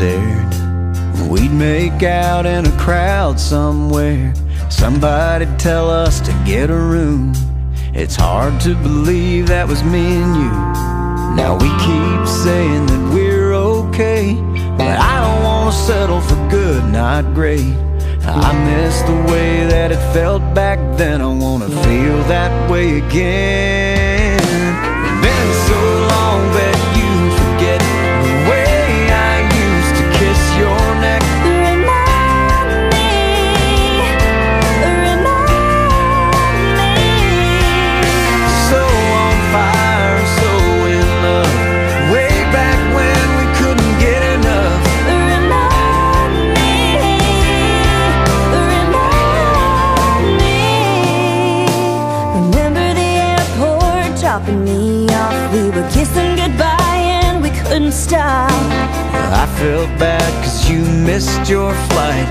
stared. We'd make out in a crowd somewhere. Somebody'd tell us to get a room. It's hard to believe that was me and you. Now we keep saying that we're okay, but I don't wanna settle for good, not great. I miss the way that it felt back then. I wanna feel that way again. Off? We were kissing goodbye and we couldn't stop. I felt bad cause you missed your flight,